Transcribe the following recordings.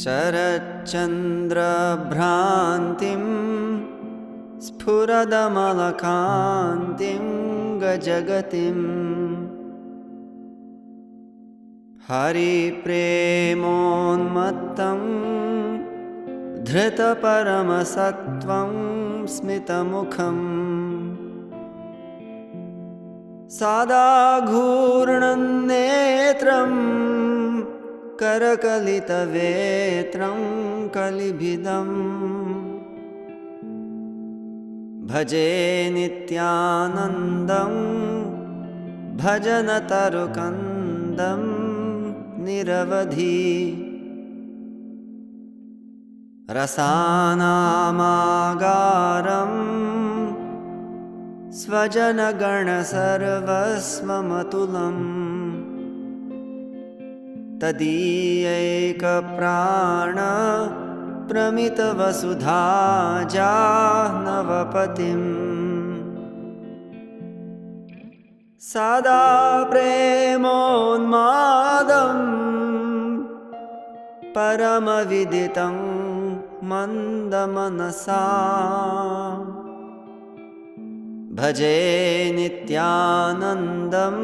शरच्चन्द्रभ्रान्तिं स्फुरदमलकान्तिं गजगतिम् हरिप्रेमोन्मत्तं धृतपरमसत्त्वं स्मितमुखम् सादाघूर्णन्नेत्रम् करकलितवेत्रं कलिभिदम्। भजे नित्यानन्दं भजनतरुकन्दं निरवधि। रसानामागारम् स्वजनगणसर्वस्वमतुलम् तदीयैकप्राण प्रमितवसुधा जानवपतिम् सदा प्रेमोन्मादम् परमविदितं मन्दमनसा। भजे नित्यानन्दं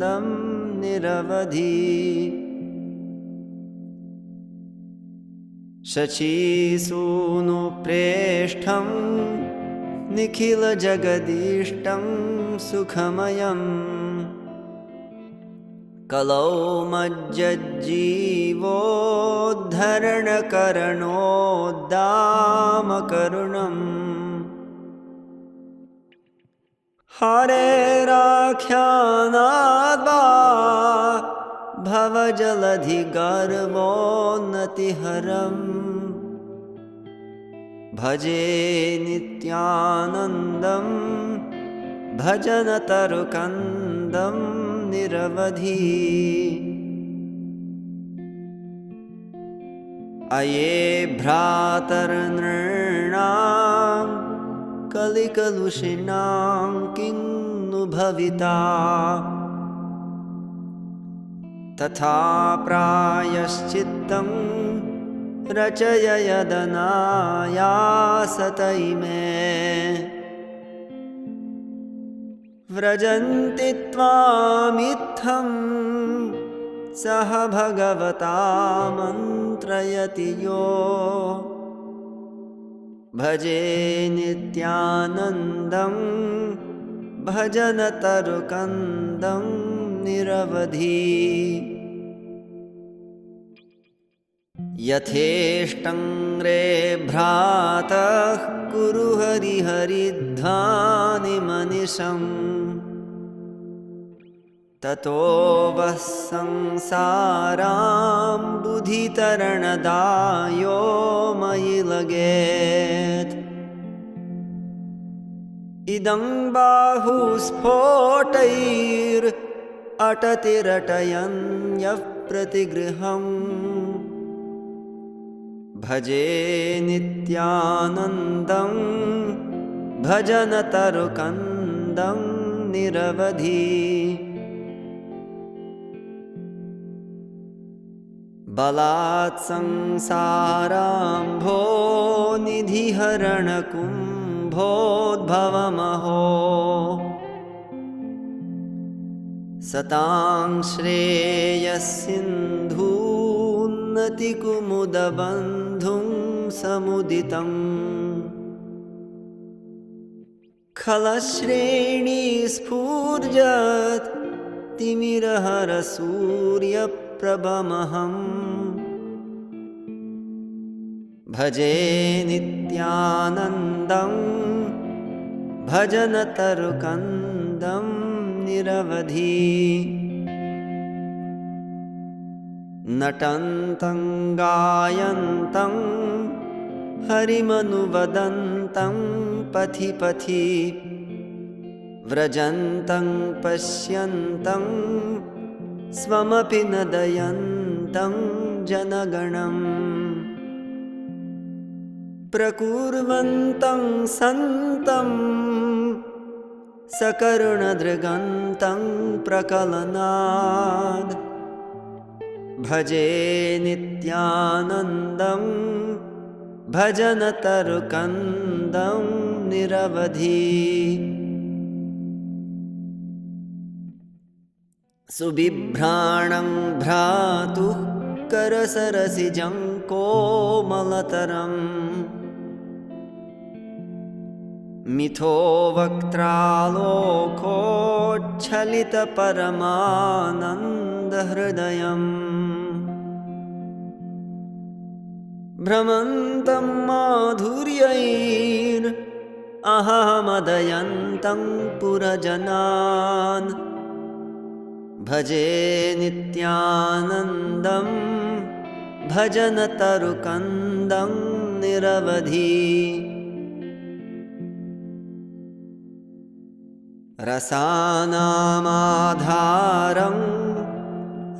भजनतरुकन्दं निरवधि। शचीसूनुप्रेष्ठं निखिलजगदीष्टं सुखमयम् कलौ मज्जज्जीवोद्धरणकरणोद्दामकरुणम् हरेराख्यानाद्वा भवजलधिगर्वोन्नतिहरम् भजे नित्यानन्दं भजनतरुकन्दं निरवधि। अये भ्रातर्नृणां कलिकलुषिणां किं नु भविता तथा प्रायश्चित्तं रचय यदनायासतैमे व्रजन्ति त्वामित्थं सह भगवता मन्त्रयति यो। भजे नित्यानन्दं भजनतरुकन्दं निरवधि। यथेष्टङ्ग्रे भ्रातः कुरु हरिहरिध्वानिमनिशम् ततो वः संसारां बुधितरणदायो मयि लगेत्। इदं बाहुस्फोटैर् अटतिरटयन्यः प्रतिगृहम् भजे नित्यानन्दं भजनतरुकन्दं निरवधि। बलात् संसाराम्भो निधिहरणकुम्भोद्भवमहो सतां श्रेयसिन्धून्नतिकुमुदबन्धुं समुदितम् खलश्रेणीस्फूर्जत् तिमिरहरसूर्यप्रभमहम्। भजे नित्यानन्दं भजनतरुकन्दं निरवधि। नटन्तं गायन्तं हरिमनुवदन्तं पथि पथि। व्रजन्तं पश्यन्तं स्वमपि नदयन्तं जनगणम्। प्रकुर्वन्तं सन्तं सकरुणदृगन्तं प्रकलनाद्। भजे नित्यानन्दं भजनतरुकन्दं निरवधि। सुबिभ्राणं भ्रातुः करसरसिजं कोमलतरम् मिथो वक्त्रालोकोच्छलितपरमानन्दहृदयम्। भ्रमन्तं माधुर्यैर् अहमदयन्तं पुरजनान्। भजे नित्यानन्दं भजनतरुकन्दं निरवधि रसानामाधारं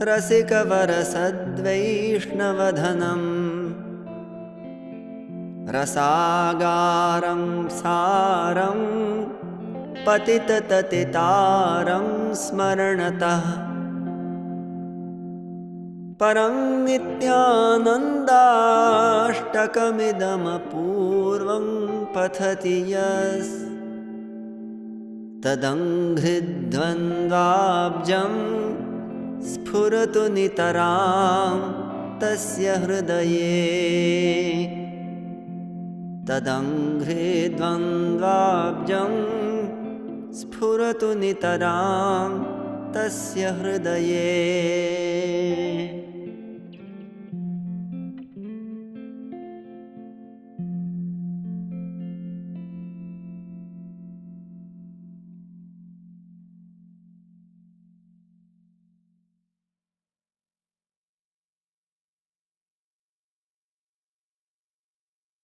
रसिकवरसद्वैष्णवधनम्। रसागारं सारं पतितततितारं स्मरणतः। परं नित्यानन्दाष्टकमिदमपूर्वं पठति यस् तदङ्घ्रिद्वन्द्वाब्जं स्फुरतु नितरां तस्य हृदये। तदङ्घ्रिद्वन्द्वाब्जं स्फुरतु नितरां तस्य हृदये